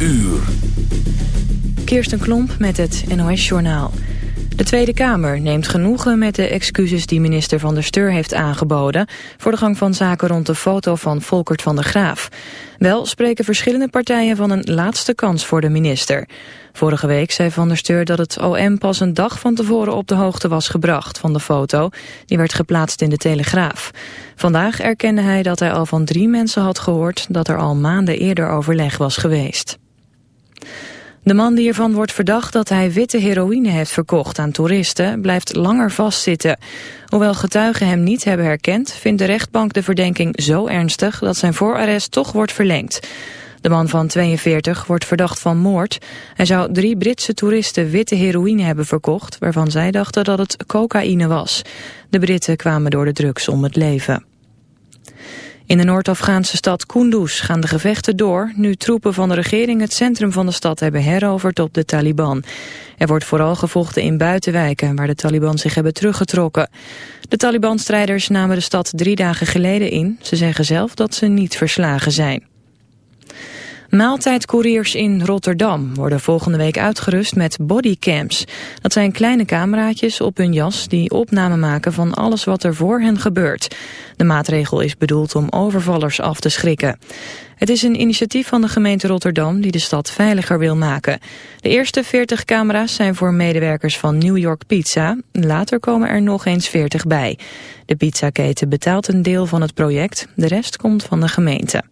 uur. Kirsten Klomp met het NOS-journaal. De Tweede Kamer neemt genoegen met de excuses die minister Van der Steur heeft aangeboden... voor de gang van zaken rond de foto van Volkert van der Graaf. Wel spreken verschillende partijen van een laatste kans voor de minister. Vorige week zei Van der Steur dat het OM pas een dag van tevoren op de hoogte was gebracht van de foto. Die werd geplaatst in de Telegraaf. Vandaag erkende hij dat hij al van drie mensen had gehoord dat er al maanden eerder overleg was geweest. De man die ervan wordt verdacht dat hij witte heroïne heeft verkocht aan toeristen blijft langer vastzitten. Hoewel getuigen hem niet hebben herkend vindt de rechtbank de verdenking zo ernstig dat zijn voorarrest toch wordt verlengd. De man van 42 wordt verdacht van moord. Hij zou drie Britse toeristen witte heroïne hebben verkocht... waarvan zij dachten dat het cocaïne was. De Britten kwamen door de drugs om het leven. In de Noord-Afghaanse stad Kunduz gaan de gevechten door... nu troepen van de regering het centrum van de stad hebben heroverd op de Taliban. Er wordt vooral gevochten in buitenwijken... waar de Taliban zich hebben teruggetrokken. De Taliban-strijders namen de stad drie dagen geleden in. Ze zeggen zelf dat ze niet verslagen zijn. Maaltijdcouriers in Rotterdam worden volgende week uitgerust met bodycams. Dat zijn kleine cameraatjes op hun jas die opname maken van alles wat er voor hen gebeurt. De maatregel is bedoeld om overvallers af te schrikken. Het is een initiatief van de gemeente Rotterdam die de stad veiliger wil maken. De eerste 40 camera's zijn voor medewerkers van New York Pizza. Later komen er nog eens 40 bij. De pizzaketen betaalt een deel van het project, de rest komt van de gemeente.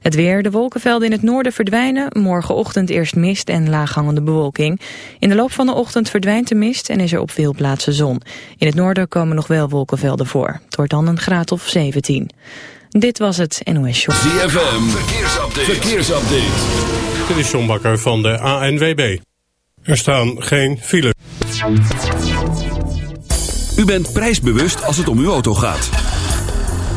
Het weer, de wolkenvelden in het noorden verdwijnen. Morgenochtend eerst mist en laaghangende bewolking. In de loop van de ochtend verdwijnt de mist en is er op veel plaatsen zon. In het noorden komen nog wel wolkenvelden voor. Het wordt dan een graad of 17. Dit was het NOS Show. ZFM, verkeersupdate. verkeersupdate. Dit is John Bakker van de ANWB. Er staan geen files. U bent prijsbewust als het om uw auto gaat.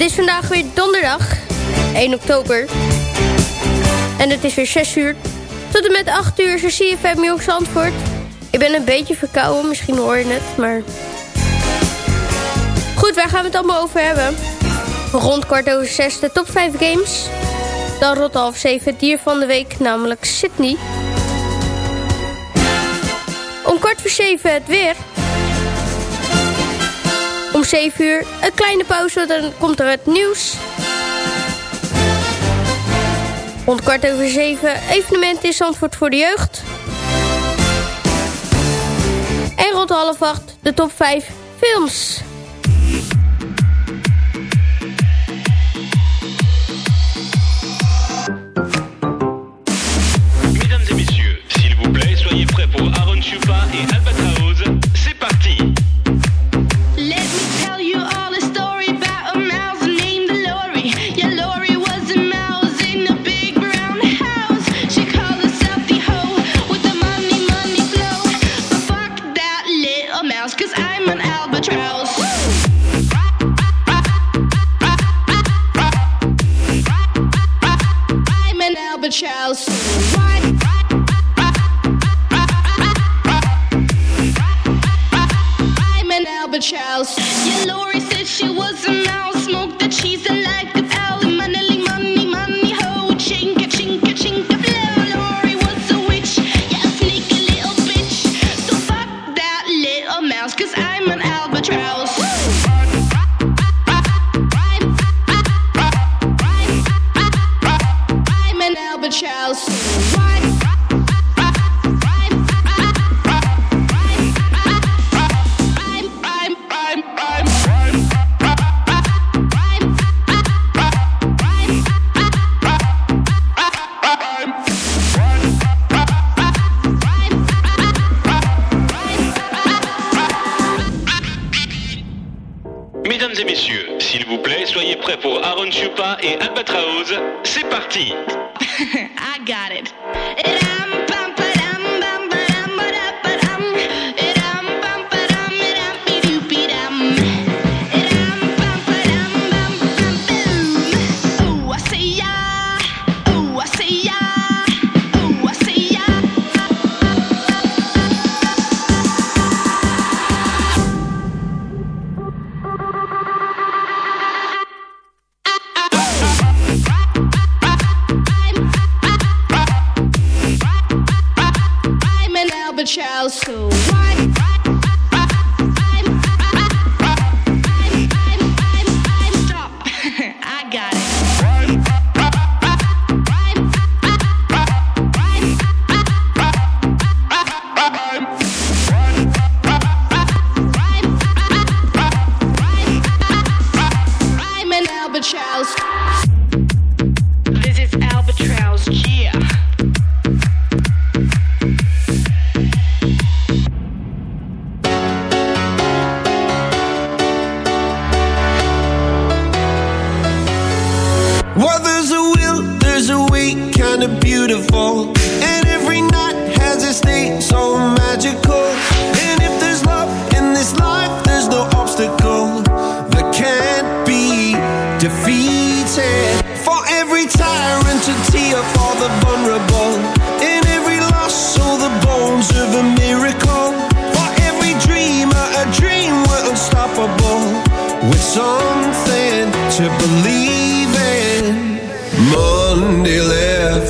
Het is vandaag weer donderdag, 1 oktober. En het is weer 6 uur. Tot en met 8 uur is er CFM Jong Zandvoort. Ik ben een beetje verkouden, misschien hoor je het, maar... Goed, waar gaan we het allemaal over hebben? Rond kwart over 6 de top 5 games. Dan rond half 7 het dier van de week, namelijk Sydney. Om kwart voor 7 het weer. Om 7 uur een kleine pauze, dan komt er het nieuws. Rond kwart over 7 evenement in Zandvoort voor de jeugd. En rond half 8 de top 5 films. Mouse, cause I'm an albatross. I'm way, kinda beautiful. And every night has its day so magical. And if there's love in this life, there's no obstacle that can't be defeated. For every tyrant, a tear for the vulnerable. In every loss, all the bones of a miracle. For every dreamer, a dream we're unstoppable. With something to believe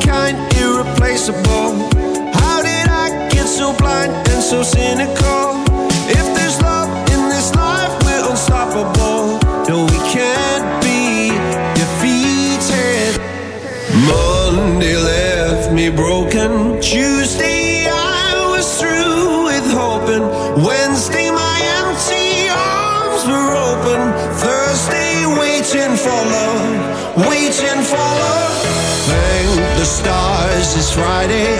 kind, irreplaceable. How did I get so blind and so cynical? If there's love in this life, we're unstoppable. No, we can't be defeated. Monday left me broken. Tuesday Friday.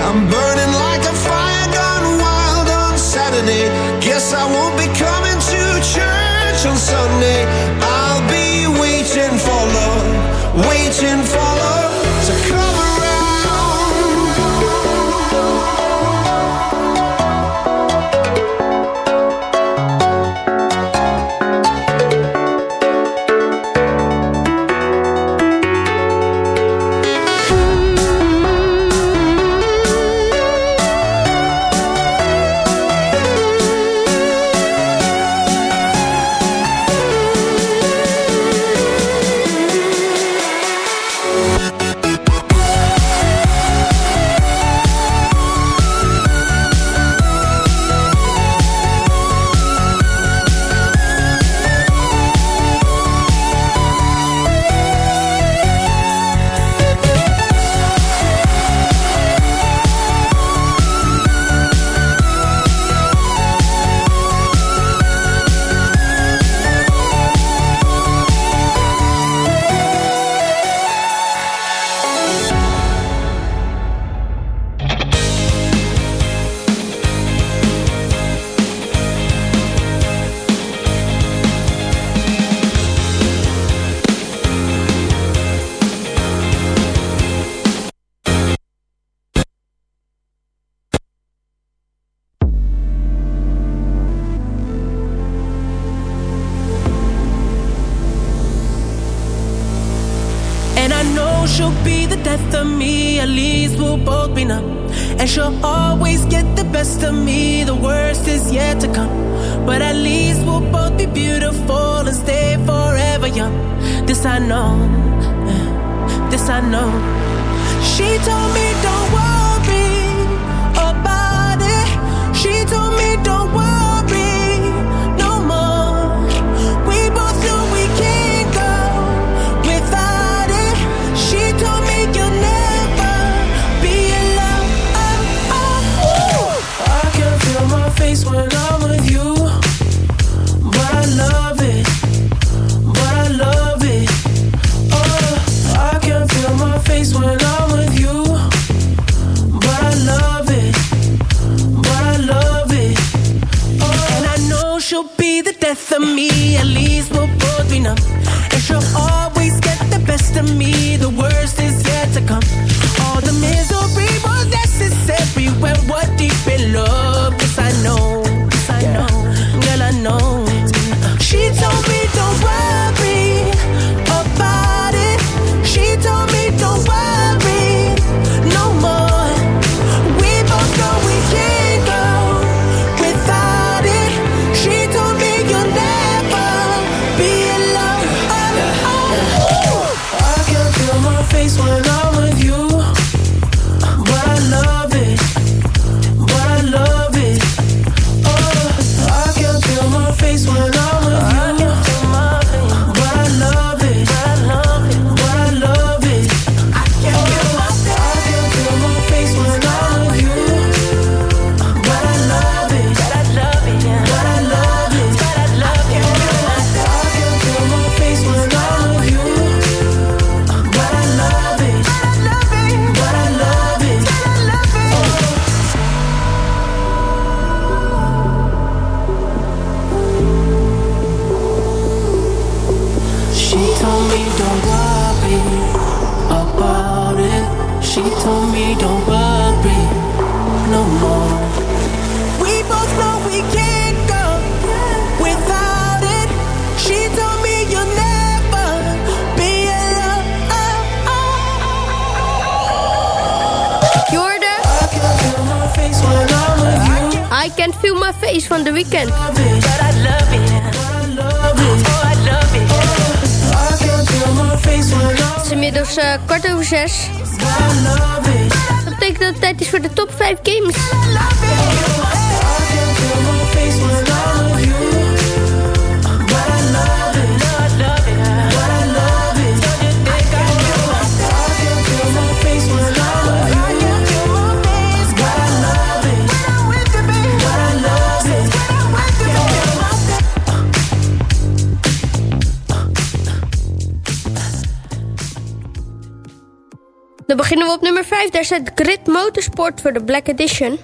Het Grid Motorsport voor de Black Edition.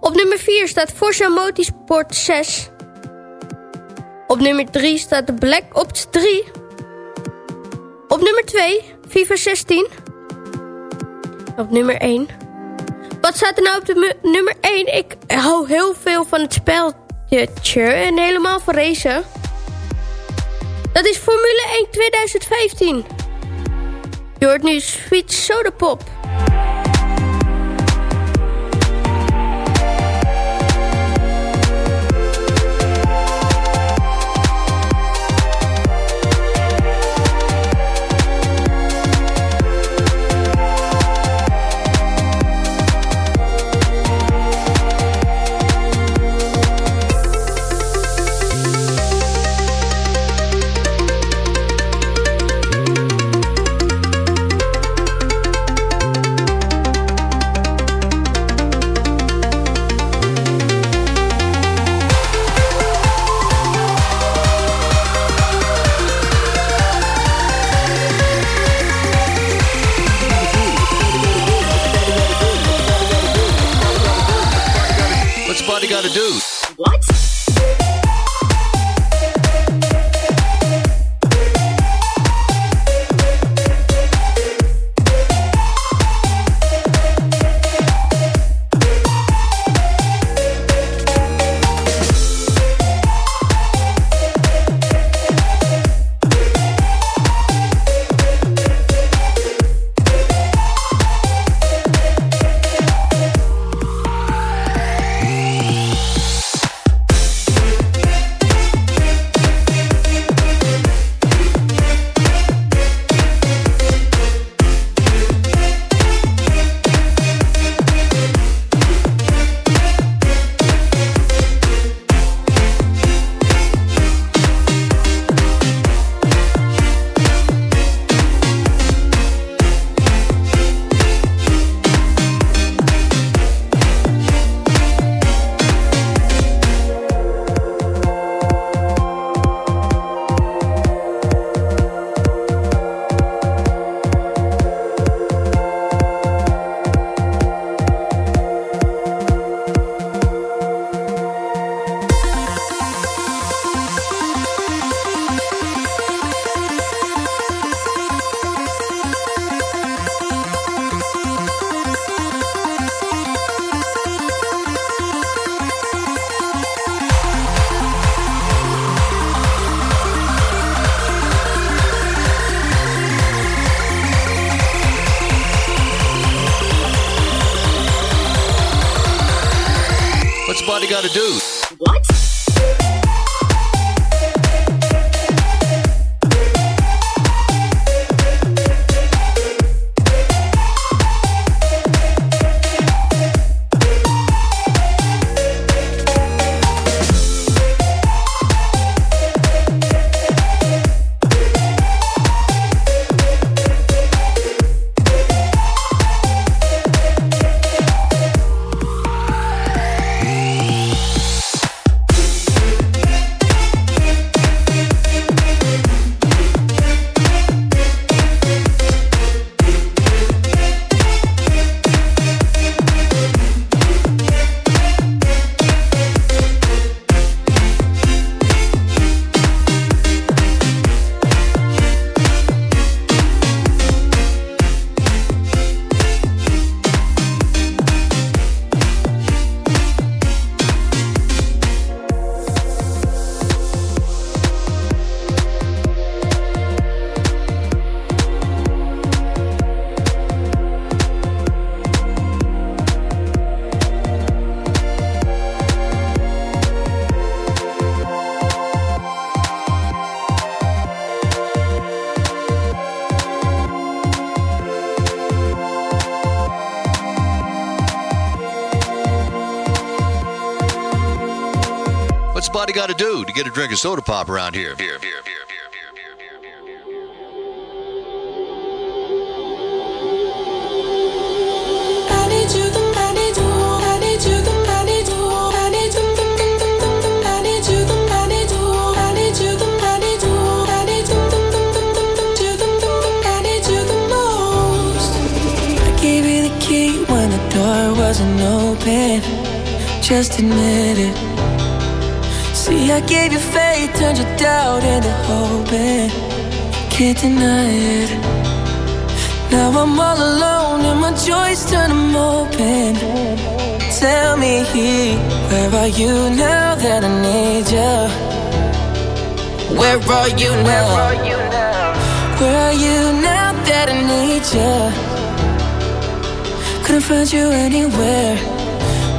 Op nummer 4 staat Forza Motorsport 6. Op nummer 3 staat de Black Ops 3. Op nummer 2 FIFA 16. Op nummer 1. Wat staat er nou op de nummer 1? Ik hou heel veel van het speltje en helemaal van racen. Dat is Formule 1 2015. Je hoort nu Sweet Soda Pop. get a drink of soda pop around here. Just admit it I gave you faith, turned your doubt into hope, and can't deny it. Now I'm all alone, and my joys turn them open. Tell me, where are you now that I need you? Where are you now? Where are you now that I need you? Couldn't find you anywhere.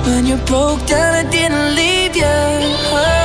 When you broke down, I didn't leave you. Oh.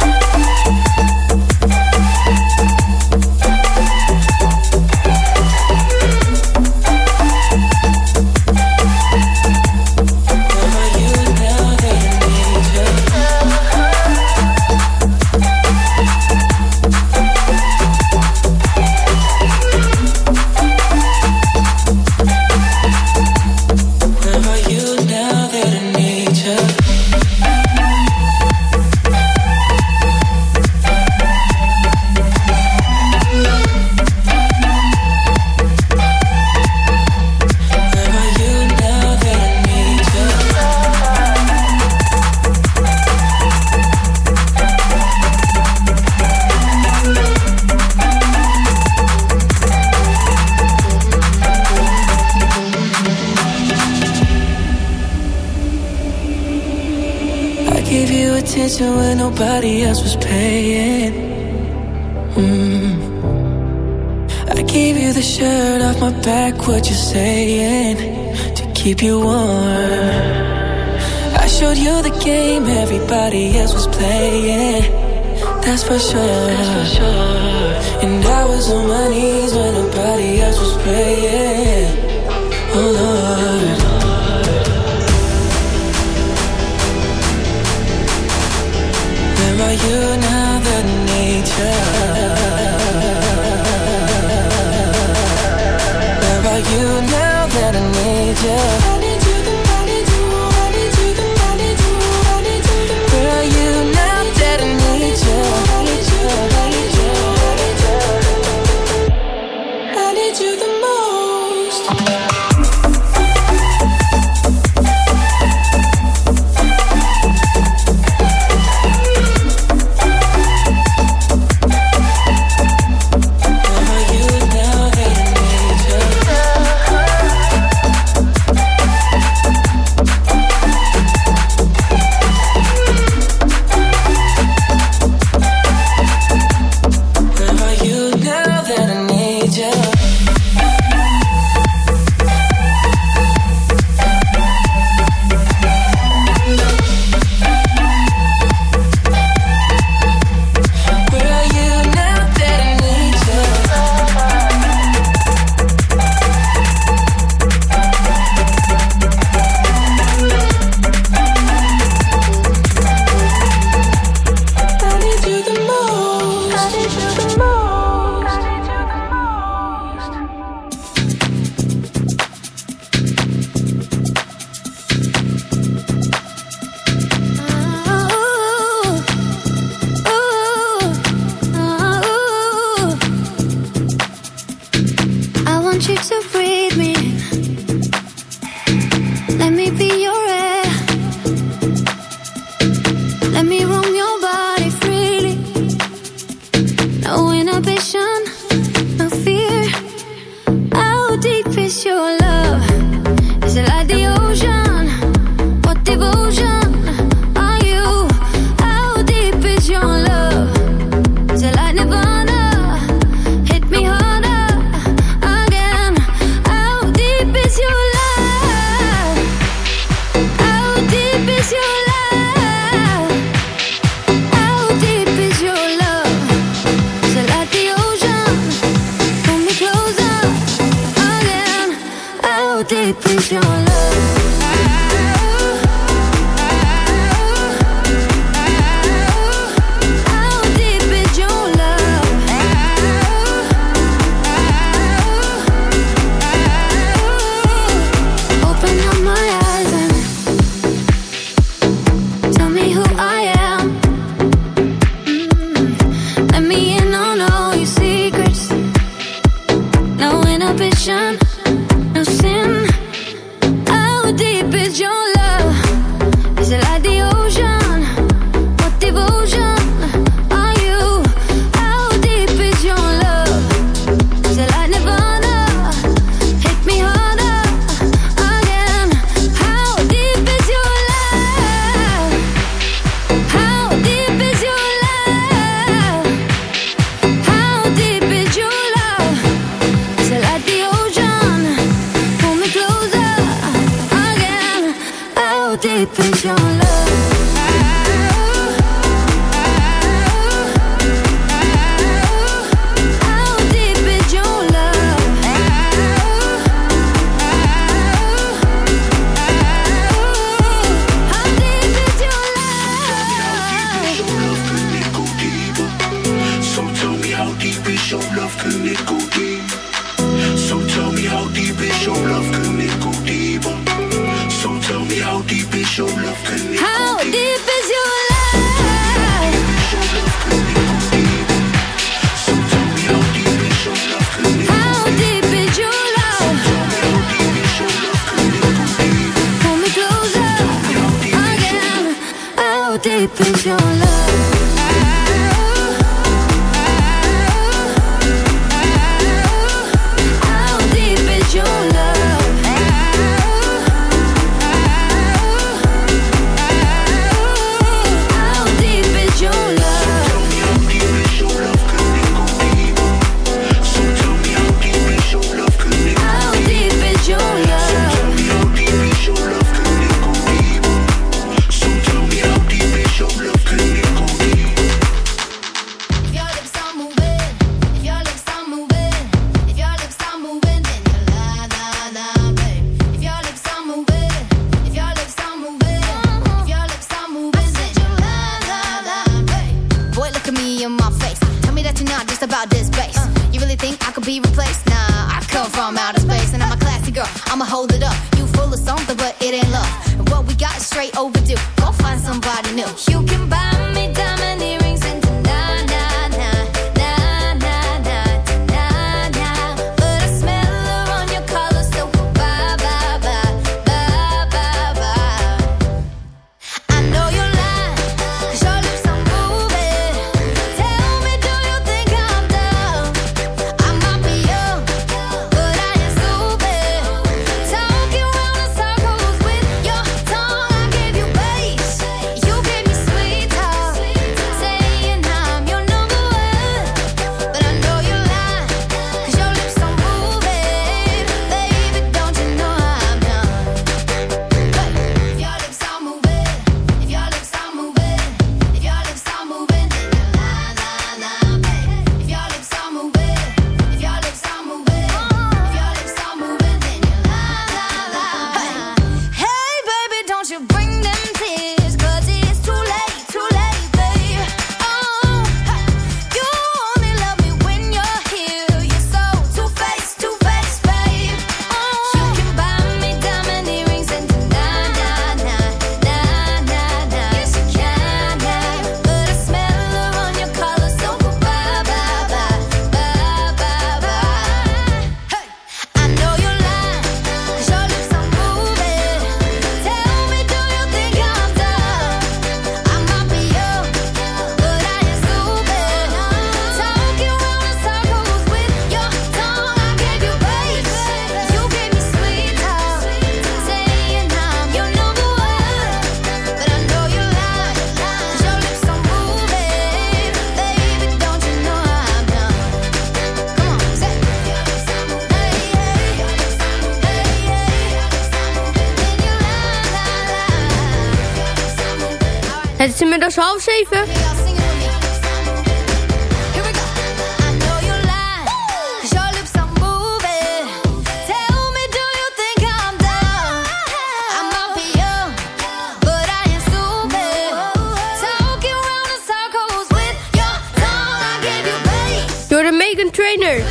Give you base. Door de Megan Trainer.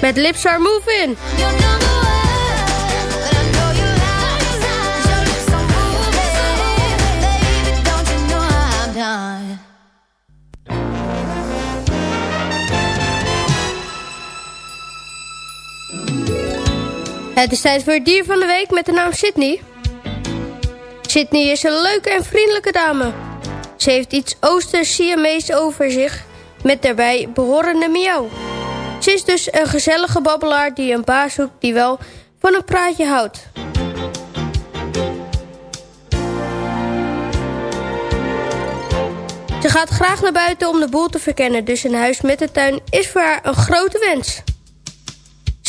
Met Lips Are Moving. Het is tijd voor het dier van de week met de naam Sydney. Sydney is een leuke en vriendelijke dame. Ze heeft iets Ooster-Siamees over zich, met daarbij behorende miauw. Ze is dus een gezellige babbelaar die een baas zoekt die wel van een praatje houdt. Ze gaat graag naar buiten om de boel te verkennen, dus een huis met een tuin is voor haar een grote wens.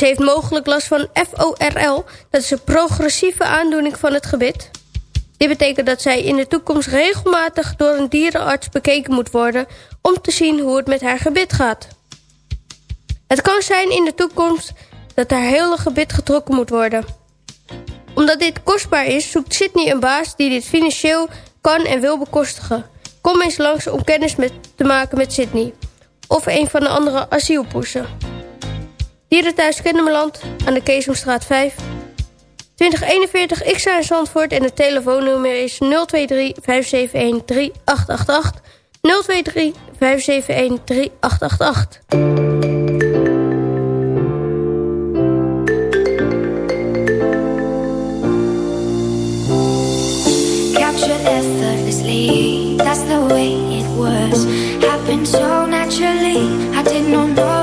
Ze heeft mogelijk last van FORL, dat is een progressieve aandoening van het gebit. Dit betekent dat zij in de toekomst regelmatig door een dierenarts bekeken moet worden om te zien hoe het met haar gebit gaat. Het kan zijn in de toekomst dat haar hele gebit getrokken moet worden. Omdat dit kostbaar is, zoekt Sydney een baas die dit financieel kan en wil bekostigen. Kom eens langs om kennis met, te maken met Sydney. Of een van de andere asielpoesen. Dierenthuis Kennemerland aan de Keesomstraat 5. 2041 X in Zandvoort en het telefoonnummer is 023 571 3888. 023 571 3888. captured effortlessly. That's the way it was. Happened so naturally. I did not know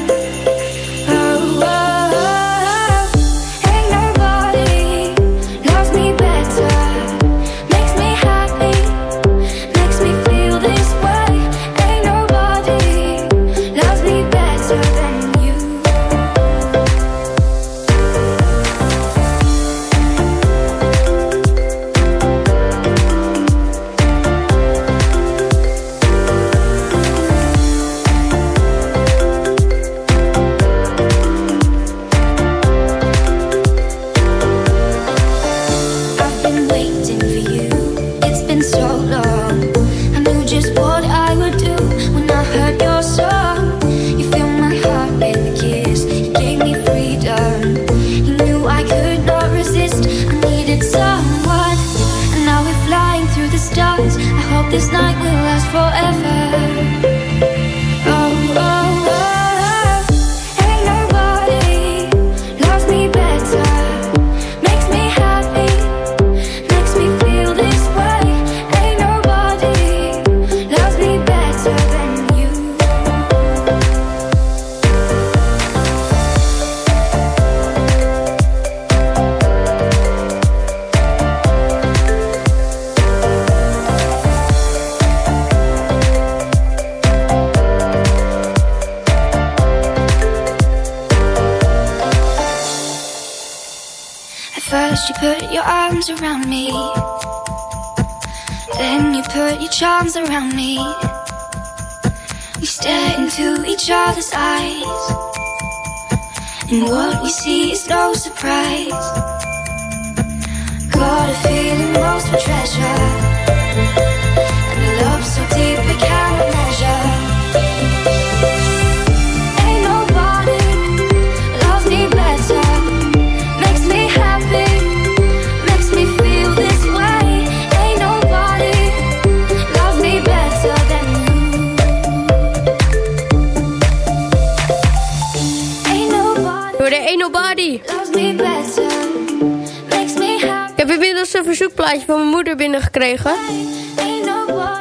binnengekregen.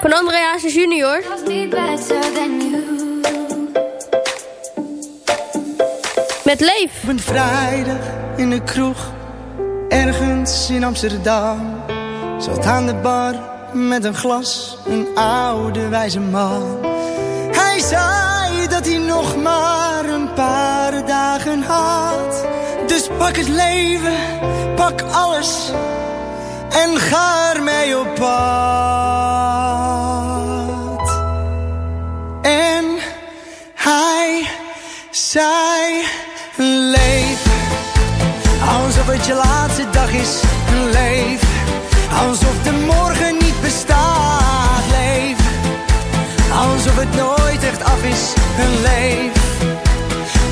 Van Andreas junior. Met Leef. Op een vrijdag in de kroeg. Ergens in Amsterdam. Zat aan de bar met een glas. Een oude wijze man. Hij zei dat hij nog maar een paar dagen had. Dus pak het leven. Pak alles en ga ermee op pad. En hij, zij, leef. Alsof het je laatste dag is, leef. Alsof de morgen niet bestaat, leef. Alsof het nooit echt af is, leef.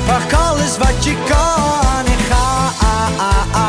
Pak alles wat je kan en ga. Ah, ah, ah,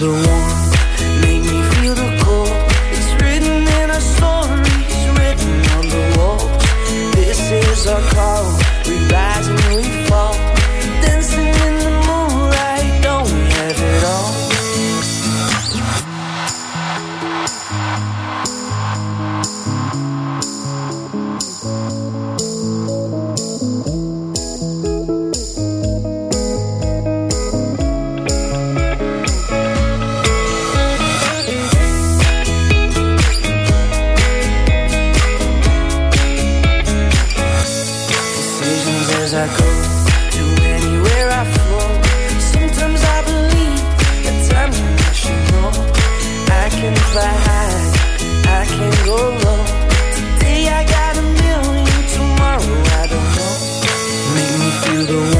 the one the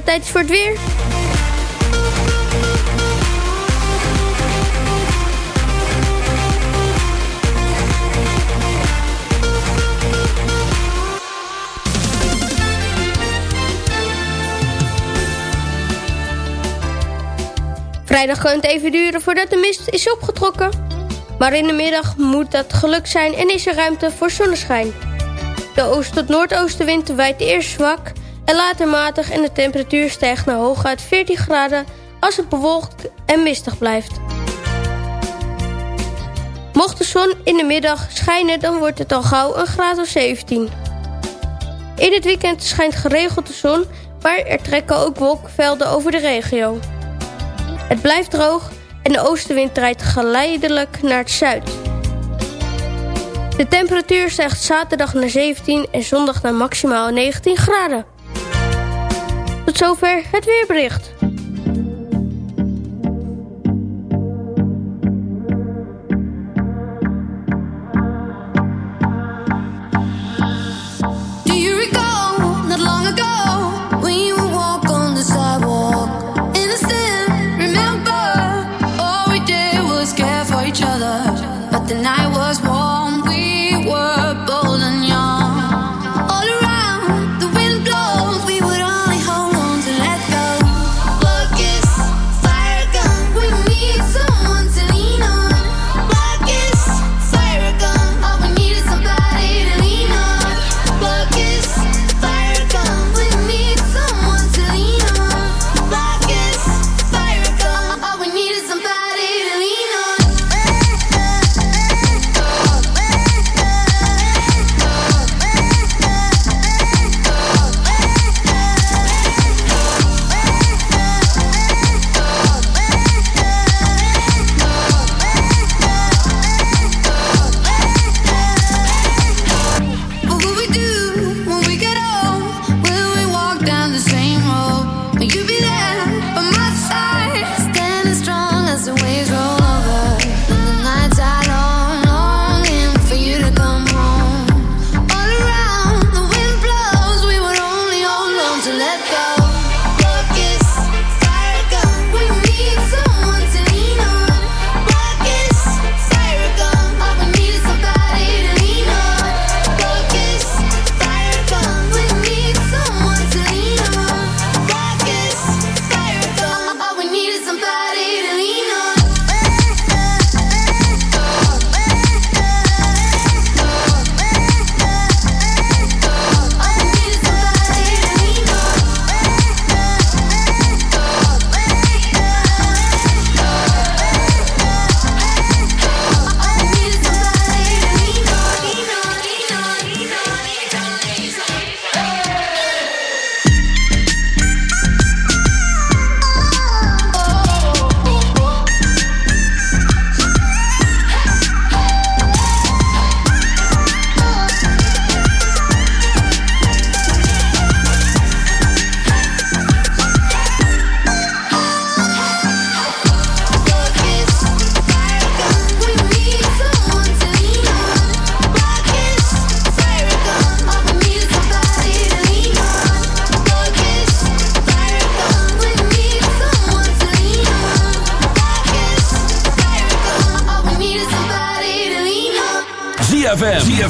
het tijd is voor het weer. Vrijdag kan het even duren voordat de mist is opgetrokken. Maar in de middag moet dat geluk zijn en is er ruimte voor zonneschijn. De oost- tot noordoostenwind wijt eerst zwak en later matig en de temperatuur stijgt naar hooguit 14 graden als het bewolkt en mistig blijft. Mocht de zon in de middag schijnen, dan wordt het al gauw een graad of 17. In het weekend schijnt geregeld de zon, maar er trekken ook wolkvelden over de regio. Het blijft droog en de oostenwind draait geleidelijk naar het zuid. De temperatuur stijgt zaterdag naar 17 en zondag naar maximaal 19 graden. Tot zover het weerbericht.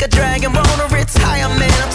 like a dragon, roll the Ritz higher, man.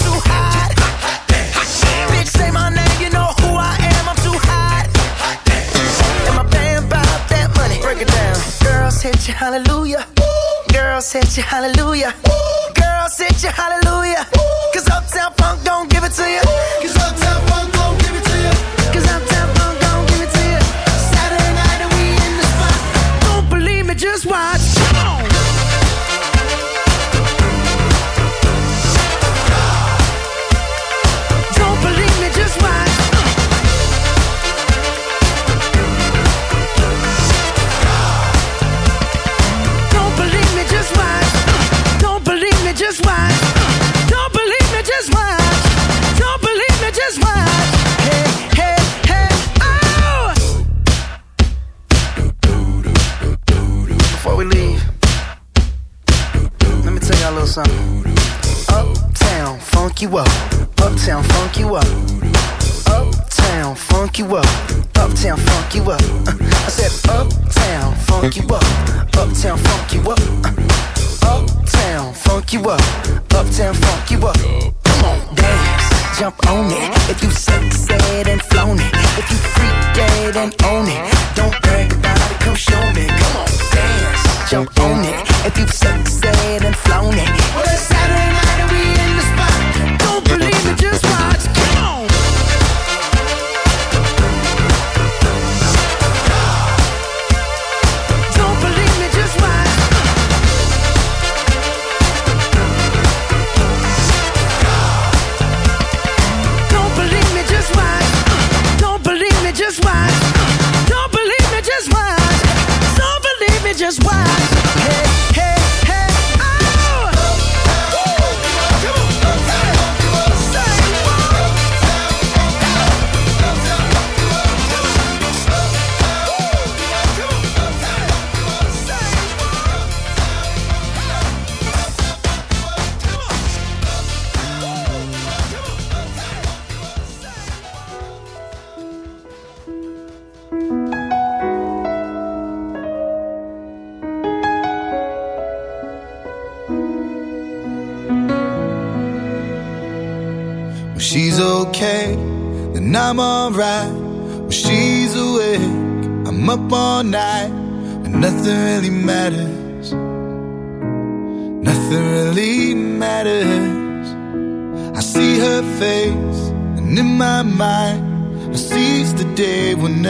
just why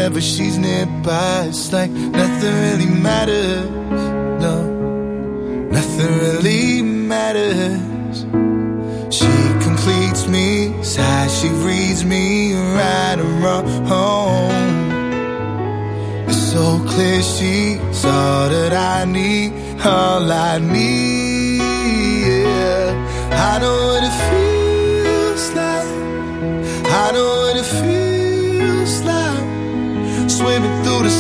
whenever she's nearby, it's like nothing really matters. No, nothing really matters. She completes me, sigh, she reads me right and wrong. It's so clear she's all that I need, all I need. Yeah. I know what it feels like. I know.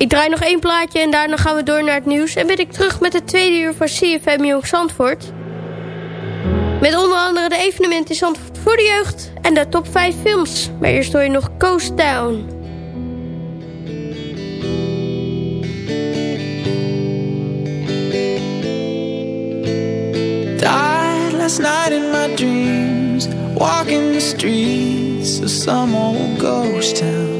Ik draai nog één plaatje en daarna gaan we door naar het nieuws. En ben ik terug met het tweede uur van CFM Jong Zandvoort. Met onder andere de evenementen in Zandvoort voor de jeugd en de top 5 films. Maar eerst hoor je nog Coast. Died last night in my dreams, walking streets some old ghost town.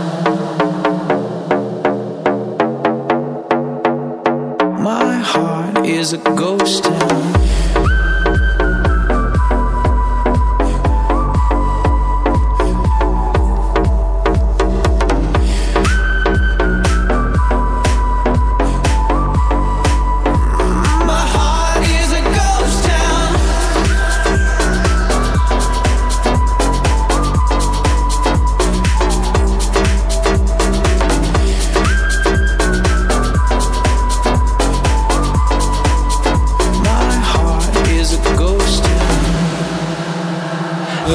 Is a ghost town.